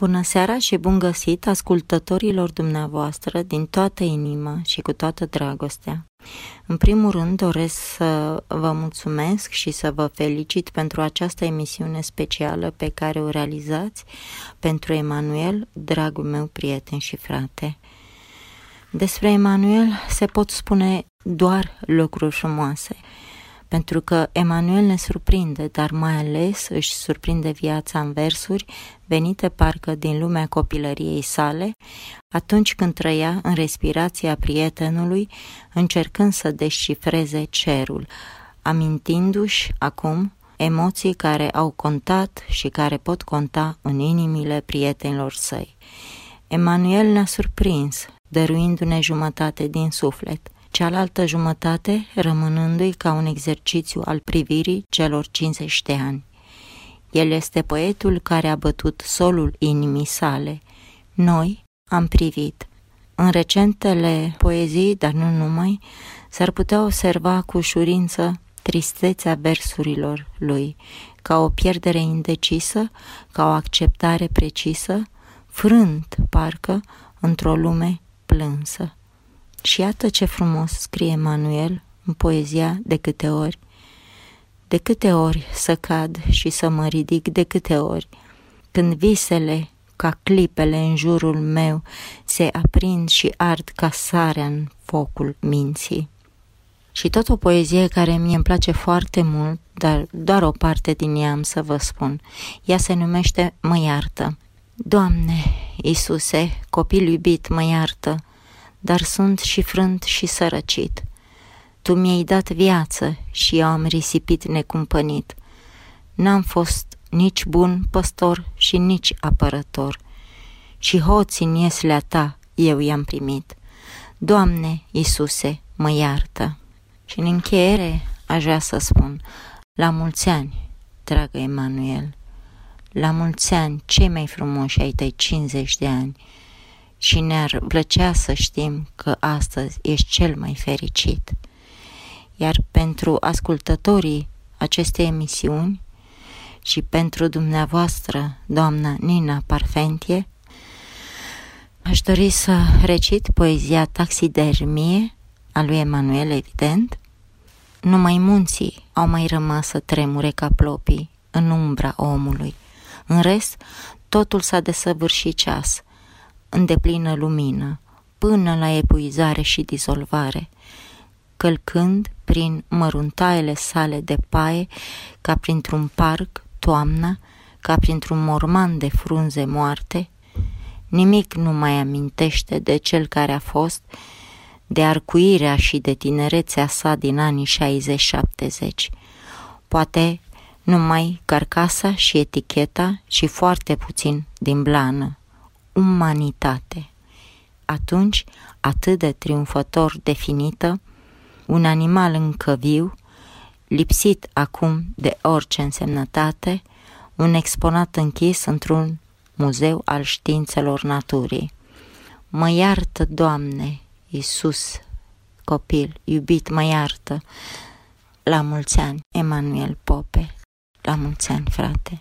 Bună seara și bun găsit ascultătorilor dumneavoastră din toată inima și cu toată dragostea. În primul rând doresc să vă mulțumesc și să vă felicit pentru această emisiune specială pe care o realizați pentru Emanuel, dragul meu prieten și frate. Despre Emanuel se pot spune doar lucruri frumoase pentru că Emanuel ne surprinde, dar mai ales își surprinde viața în versuri, venite parcă din lumea copilăriei sale, atunci când trăia în respirația prietenului, încercând să descifreze cerul, amintindu-și acum emoții care au contat și care pot conta în inimile prietenilor săi. Emanuel ne-a surprins, dăruindu-ne jumătate din suflet – cealaltă jumătate rămânându-i ca un exercițiu al privirii celor 50 de ani. El este poetul care a bătut solul inimii sale. Noi am privit. În recentele poezii, dar nu numai, s-ar putea observa cu ușurință tristețea versurilor lui, ca o pierdere indecisă, ca o acceptare precisă, frânt, parcă, într-o lume plânsă. Și iată ce frumos scrie Manuel în poezia de câte ori. De câte ori să cad și să mă ridic, de câte ori, când visele ca clipele în jurul meu se aprind și ard ca sarea în focul minții. Și tot o poezie care mie îmi place foarte mult, dar doar o parte din ea am să vă spun. Ea se numește Mă iartă. Doamne, Iisuse, copil iubit, mă iartă, dar sunt și frânt și sărăcit. Tu mi-ai dat viață și eu am risipit necumpănit. N-am fost nici bun păstor și nici apărător. Și hoții în ieslea ta eu i-am primit. Doamne, Iisuse, mă iartă. Și în încheiere aș vrea să spun, la mulți ani, dragă Emanuel, la mulți ani, cei mai frumoși ai tăi 50 de ani, și ne-ar plăcea să știm că astăzi ești cel mai fericit. Iar pentru ascultătorii acestei emisiuni și pentru dumneavoastră, doamna Nina Parfentie, aș dori să recit poezia Taxidermie a lui Emanuel, evident. Numai munții au mai rămas să tremure ca plopii în umbra omului. În rest, totul s-a desăvârșit ceas – în deplină lumină, până la epuizare și dizolvare, călcând prin măruntaiele sale de paie, ca printr-un parc, toamna, ca printr-un morman de frunze moarte, nimic nu mai amintește de cel care a fost, de arcuirea și de tinerețea sa din anii 60-70. Poate numai carcasa și eticheta și foarte puțin din blană umanitate. Atunci, atât de triumfător definită, un animal încă viu, lipsit acum de orice însemnătate, un exponat închis într-un muzeu al științelor naturii. Mă iartă, Doamne, Iisus, copil, iubit, mă iartă. La mulți ani, Emanuel Pope. La mulți ani, frate.